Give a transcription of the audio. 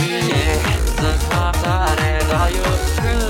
Yeah, the pop that is all you.